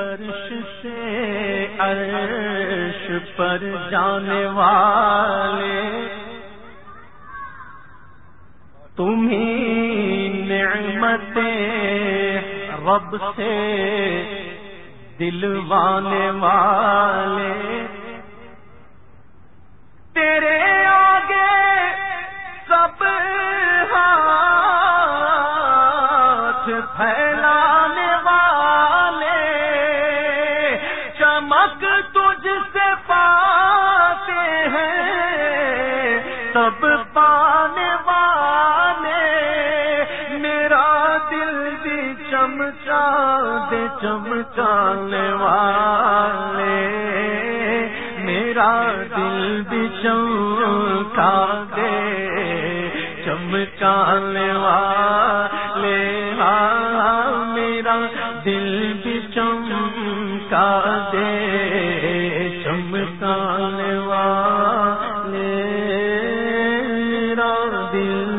فرش سے عرش پر جانے والے۔ تمہیں نعمت رب سے دلوانے والے۔ تیرے آگے سب ہاتھ پھیلانے چمچا دے، چمچانے والے۔ میرا دل بھی چمکا دے چمکانے والے۔ ہاں، میرا دل بھی چمکا دے چمکانے والے۔ میرا دل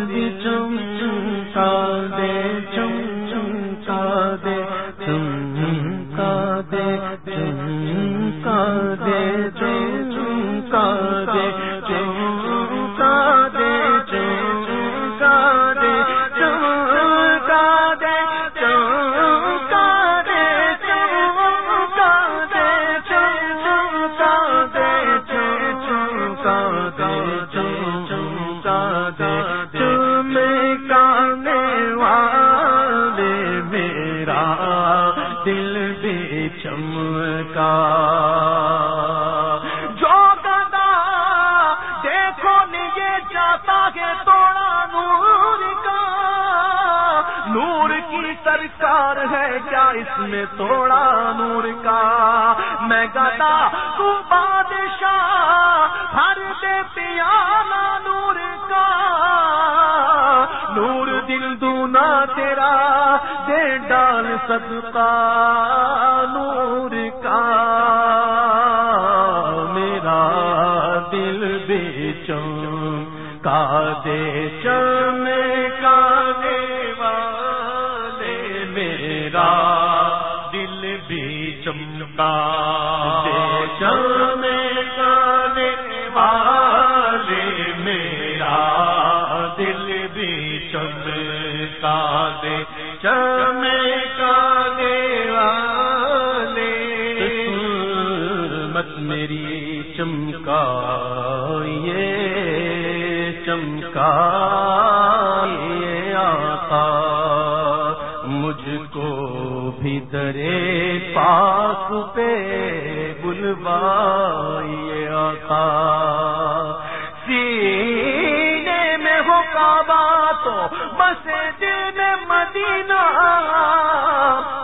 سرکار ہے کیا اس میں توڑا نور کا میں گدا تو بادشاہ صدقہ نور کا میرا دل بھی چمکا دے چم والے میرا دل بھی چمکا دے چم والے میرا مت میری چمکا یہ چمکا یہ آقا۔ مجھ کو بھی درے پاک پہ بلوائیے آقا۔ سینے میں ہو کعبہ تو بس دل میں مدینہ۔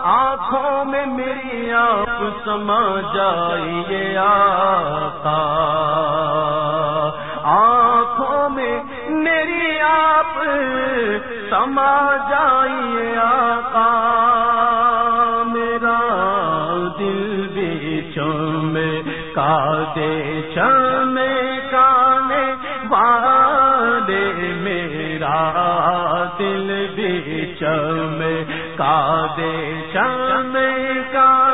آنکھوں میں میری آپ سما جائیے آقا۔ آنکھوں میں میری آپ سما جائیے آقا۔ میرا دل بھی چم کا دے چم کانے والے میرا دل بھی چم کا دے چم کانے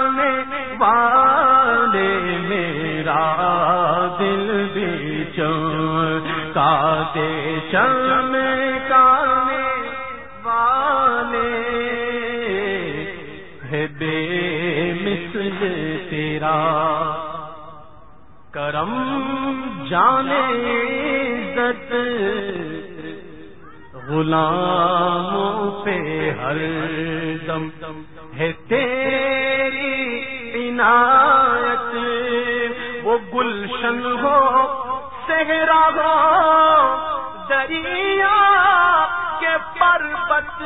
والے میرا دل بھی چم دے چم کانے والے ہے بے مثل تیرا کرم جانے عزت غلاموں پہ ہر دم ہے تیری عنایت، وہ گلشن ہو، صحرا ہو، دریا کے پربت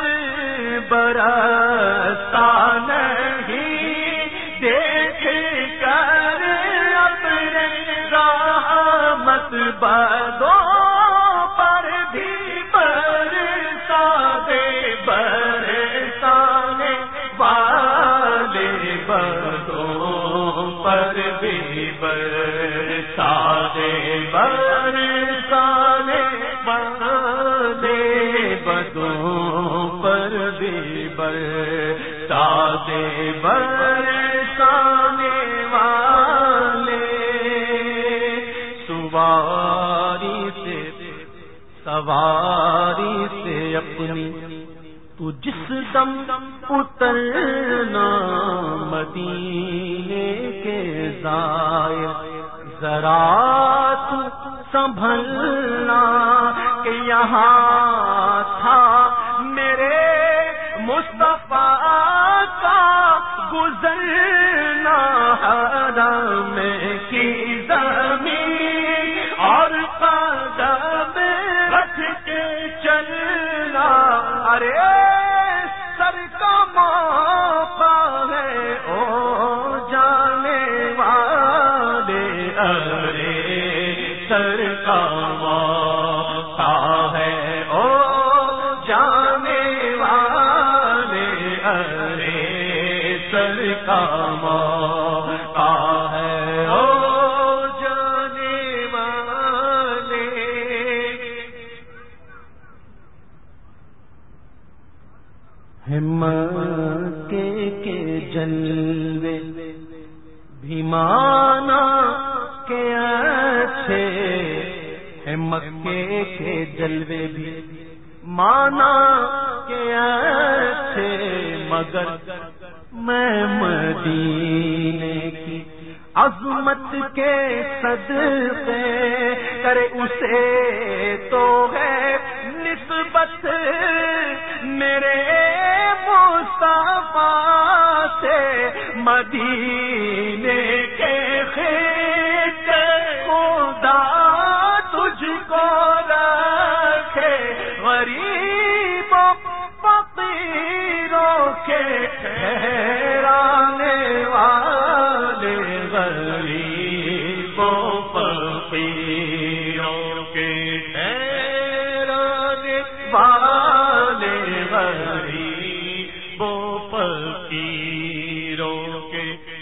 برستا نہیں۔ دیکھ کر اپنے رحمت بدو دے برسانے والے سواری سے سواری سے اپنی تو جس دم اترنا مدینے کے ظاہر ذرا تو سنبھلنا کہ یہاں تھا گزرنا حرم کی زمین اور قدم رکھ کے چلنا۔ ارے سر کا موقع ہے او جانے والے۔ ارے سر کا موقع ہمت کے جلوے بھی مانا کے اچھے مکے کے جلوے بھی مانا کے اچھے مگر میں مدینے کی عظمت کے صدقے کرے اسے تو ہے نسبت میرے مصطفیٰ سے مدینے رو کے